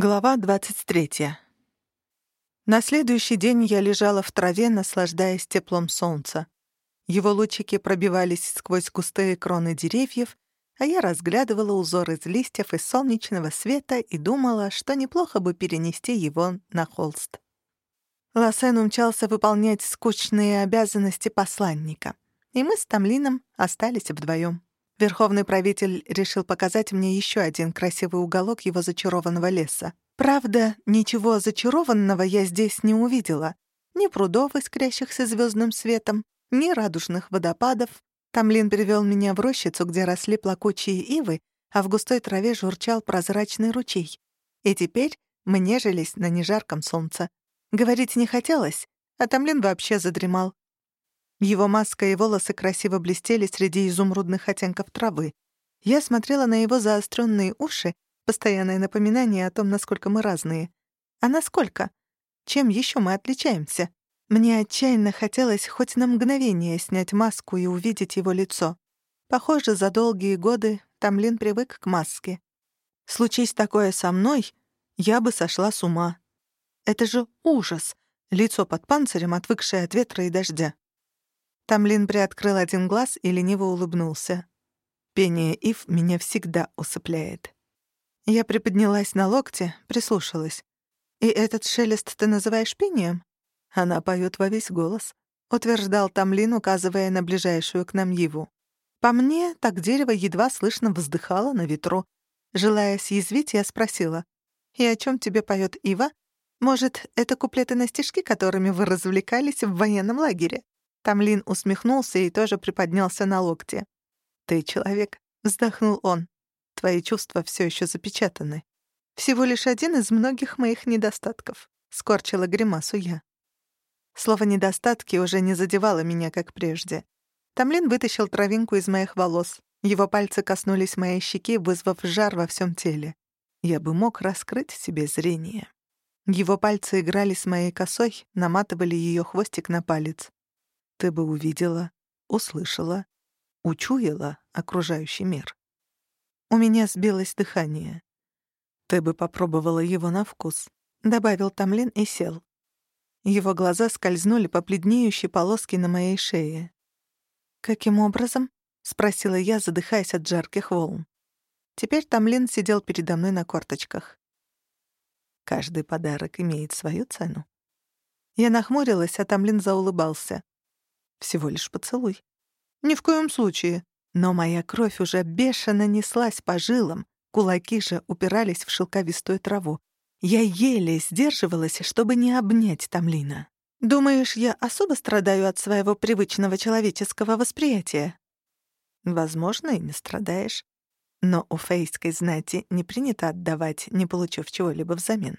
Глава 23. На следующий день я лежала в траве, наслаждаясь теплом солнца. Его лучики пробивались сквозь густые кроны деревьев, а я разглядывала узор из листьев и солнечного света и думала, что неплохо бы перенести его на холст. Лосен умчался выполнять скучные обязанности посланника, и мы с Тамлином остались вдвоем. Верховный правитель решил показать мне еще один красивый уголок его зачарованного леса. Правда, ничего зачарованного я здесь не увидела. Ни прудов, искрящихся звездным светом, ни радужных водопадов. Тамлин привел меня в рощицу, где росли плакучие ивы, а в густой траве журчал прозрачный ручей. И теперь мы нежились на нежарком солнце. Говорить не хотелось, а Тамлин вообще задремал. Его маска и волосы красиво блестели среди изумрудных оттенков травы. Я смотрела на его заостренные уши, постоянное напоминание о том, насколько мы разные. А насколько? Чем еще мы отличаемся? Мне отчаянно хотелось хоть на мгновение снять маску и увидеть его лицо. Похоже, за долгие годы Тамлин привык к маске. Случись такое со мной, я бы сошла с ума. Это же ужас — лицо под панцирем, отвыкшее от ветра и дождя. Тамлин приоткрыл один глаз и лениво улыбнулся. Пение Ив меня всегда усыпляет. Я приподнялась на локте, прислушалась. «И этот шелест ты называешь пением?» Она поет во весь голос, утверждал Тамлин, указывая на ближайшую к нам Иву. По мне, так дерево едва слышно вздыхало на ветру. Желая съязвить, я спросила, «И о чем тебе поет Ива? Может, это куплеты на стишки, которыми вы развлекались в военном лагере?» Тамлин усмехнулся и тоже приподнялся на локте. «Ты человек», — вздохнул он. «Твои чувства все еще запечатаны. Всего лишь один из многих моих недостатков», — скорчила гримасу я. Слово «недостатки» уже не задевало меня, как прежде. Тамлин вытащил травинку из моих волос. Его пальцы коснулись моей щеки, вызвав жар во всем теле. Я бы мог раскрыть себе зрение. Его пальцы играли с моей косой, наматывали ее хвостик на палец ты бы увидела, услышала, учуяла окружающий мир. У меня сбилось дыхание. Ты бы попробовала его на вкус, добавил Тамлин и сел. Его глаза скользнули по бледнеющей полоске на моей шее. «Каким образом?» — спросила я, задыхаясь от жарких волн. Теперь Тамлин сидел передо мной на корточках. Каждый подарок имеет свою цену. Я нахмурилась, а Тамлин заулыбался. Всего лишь поцелуй. Ни в коем случае. Но моя кровь уже бешено неслась по жилам, кулаки же упирались в шелковистую траву. Я еле сдерживалась, чтобы не обнять Тамлина. «Думаешь, я особо страдаю от своего привычного человеческого восприятия?» «Возможно, и не страдаешь. Но у фейской знати не принято отдавать, не получив чего-либо взамен».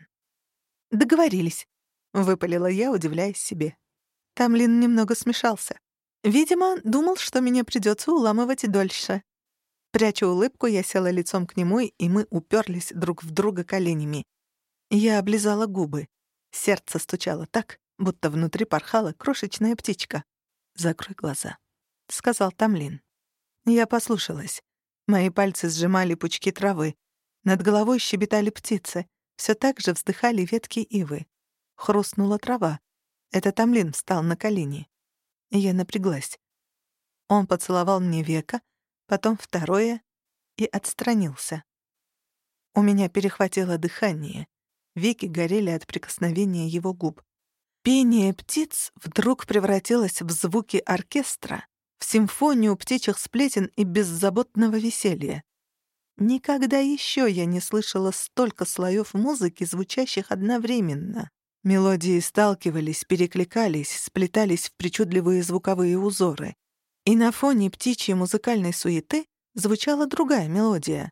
«Договорились», — выпалила я, удивляясь себе. Тамлин немного смешался. Видимо, думал, что меня придется уламывать дольше. Пряча улыбку, я села лицом к нему, и мы уперлись друг в друга коленями. Я облизала губы. Сердце стучало так, будто внутри порхала крошечная птичка. «Закрой глаза», — сказал Тамлин. Я послушалась. Мои пальцы сжимали пучки травы. Над головой щебетали птицы. Все так же вздыхали ветки ивы. Хрустнула трава. Это Тамлин встал на колени. Я напряглась. Он поцеловал мне века, потом второе и отстранился. У меня перехватило дыхание. Веки горели от прикосновения его губ. Пение птиц вдруг превратилось в звуки оркестра, в симфонию птичьих сплетен и беззаботного веселья. Никогда еще я не слышала столько слоев музыки, звучащих одновременно. Мелодии сталкивались, перекликались, сплетались в причудливые звуковые узоры. И на фоне птичьей музыкальной суеты звучала другая мелодия.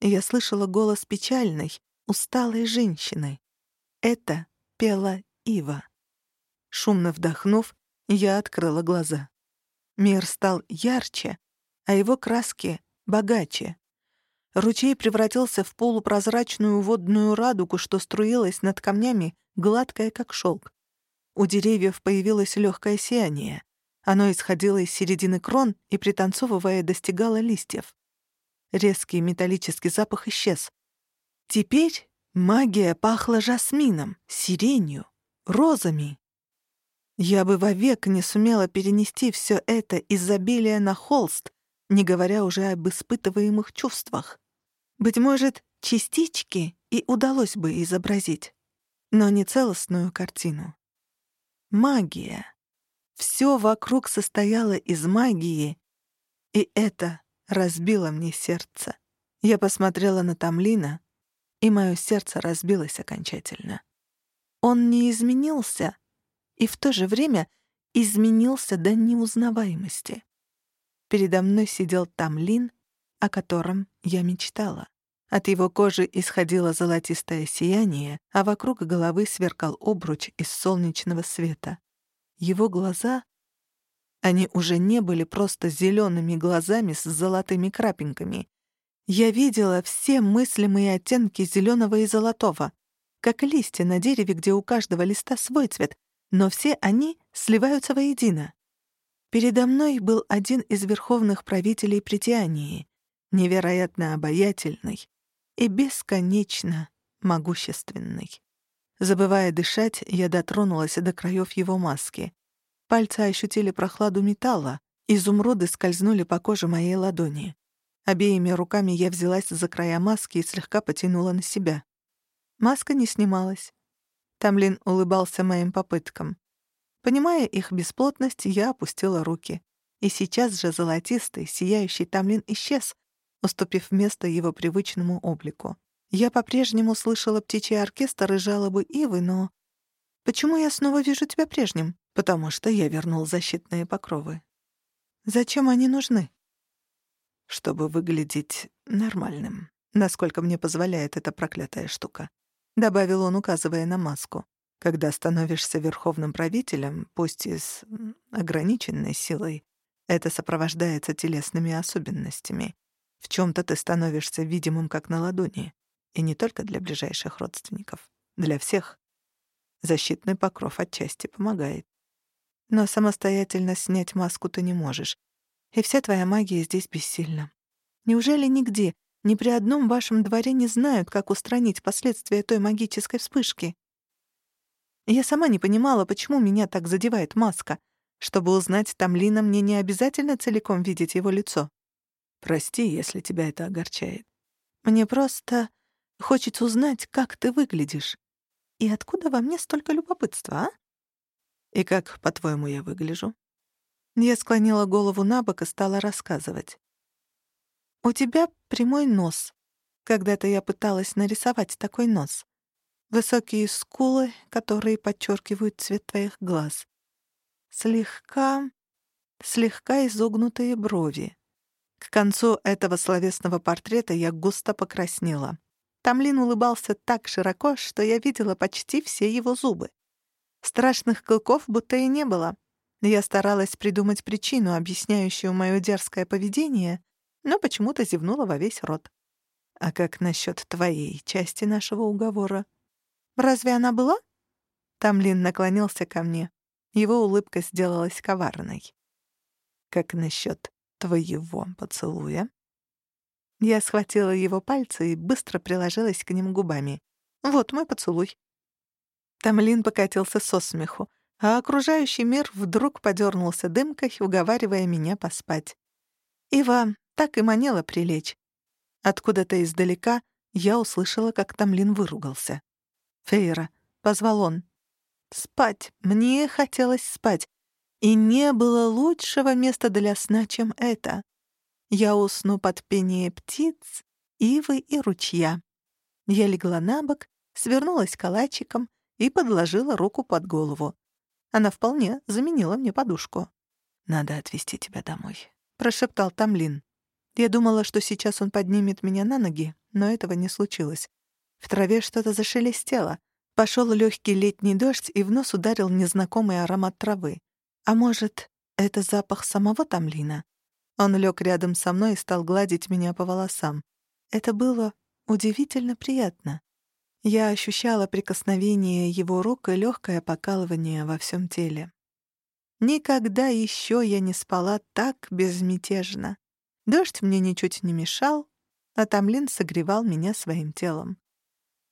Я слышала голос печальной, усталой женщины. Это пела Ива. Шумно вдохнув, я открыла глаза. Мир стал ярче, а его краски — богаче. Ручей превратился в полупрозрачную водную радугу, что струилась над камнями, гладкая, как шелк. У деревьев появилось легкое сияние. Оно исходило из середины крон и, пританцовывая, достигало листьев. Резкий металлический запах исчез. Теперь Магия пахла жасмином, сиренью, розами. Я бы вовек не сумела перенести все это изобилие на холст, не говоря уже об испытываемых чувствах. Быть может, частички и удалось бы изобразить, но не целостную картину. Магия. Все вокруг состояло из магии, и это разбило мне сердце. Я посмотрела на Тамлина, и мое сердце разбилось окончательно. Он не изменился, и в то же время изменился до неузнаваемости. Передо мной сидел Тамлин, о котором я мечтала. От его кожи исходило золотистое сияние, а вокруг головы сверкал обруч из солнечного света. Его глаза... Они уже не были просто зелеными глазами с золотыми крапинками. Я видела все мыслимые оттенки зеленого и золотого, как листья на дереве, где у каждого листа свой цвет, но все они сливаются воедино. Передо мной был один из верховных правителей Притянии, невероятно обаятельный и бесконечно могущественный. Забывая дышать, я дотронулась до краев его маски. Пальцы ощутили прохладу металла, изумруды скользнули по коже моей ладони. Обеими руками я взялась за края маски и слегка потянула на себя. Маска не снималась. Тамлин улыбался моим попыткам. Понимая их бесплотность, я опустила руки. И сейчас же золотистый, сияющий Тамлин исчез, уступив место его привычному облику. Я по-прежнему слышала птичий оркестр и жалобы Ивы, но... Почему я снова вижу тебя прежним? Потому что я вернул защитные покровы. Зачем они нужны? Чтобы выглядеть нормальным, насколько мне позволяет эта проклятая штука. Добавил он, указывая на маску. Когда становишься верховным правителем, пусть и с ограниченной силой, это сопровождается телесными особенностями. В чем-то ты становишься видимым как на ладони. И не только для ближайших родственников. Для всех. Защитный покров отчасти помогает. Но самостоятельно снять маску ты не можешь. И вся твоя магия здесь бессильна. Неужели нигде, ни при одном вашем дворе не знают, как устранить последствия той магической вспышки? Я сама не понимала, почему меня так задевает маска. Чтобы узнать Тамлина, мне не обязательно целиком видеть его лицо. Прости, если тебя это огорчает. Мне просто... Хочется узнать, как ты выглядишь. И откуда во мне столько любопытства, а? И как, по-твоему, я выгляжу? Я склонила голову на бок и стала рассказывать. У тебя прямой нос. Когда-то я пыталась нарисовать такой нос. Высокие скулы, которые подчеркивают цвет твоих глаз. Слегка... слегка изогнутые брови. К концу этого словесного портрета я густо покраснела. Тамлин улыбался так широко, что я видела почти все его зубы. Страшных клыков будто и не было. Я старалась придумать причину, объясняющую моё дерзкое поведение, но почему-то зевнула во весь рот. «А как насчёт твоей части нашего уговора?» «Разве она была?» Тамлин наклонился ко мне. Его улыбка сделалась коварной. «Как насчёт твоего поцелуя?» Я схватила его пальцы и быстро приложилась к ним губами. «Вот мой поцелуй». Тамлин покатился со смеху, а окружающий мир вдруг подернулся дымкой, уговаривая меня поспать. Ива так и манила прилечь. Откуда-то издалека я услышала, как Тамлин выругался. «Фейра», — позвал он. «Спать. Мне хотелось спать. И не было лучшего места для сна, чем это. Я усну под пение птиц, ивы и ручья. Я легла на бок, свернулась калачиком и подложила руку под голову. Она вполне заменила мне подушку. «Надо отвезти тебя домой», — прошептал Тамлин. Я думала, что сейчас он поднимет меня на ноги, но этого не случилось. В траве что-то зашелестело. Пошел легкий летний дождь, и в нос ударил незнакомый аромат травы. А может, это запах самого Тамлина? Он лег рядом со мной и стал гладить меня по волосам. Это было удивительно приятно. Я ощущала прикосновение его рук и легкое покалывание во всем теле. Никогда еще я не спала так безмятежно. Дождь мне ничуть не мешал, а Тамлин согревал меня своим телом.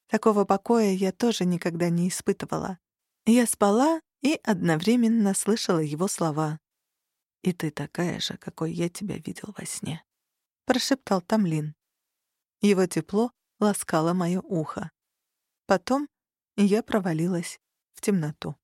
Такого покоя я тоже никогда не испытывала. Я спала и одновременно слышала его слова. «И ты такая же, какой я тебя видел во сне», — прошептал Тамлин. Его тепло ласкало мое ухо. Потом я провалилась в темноту.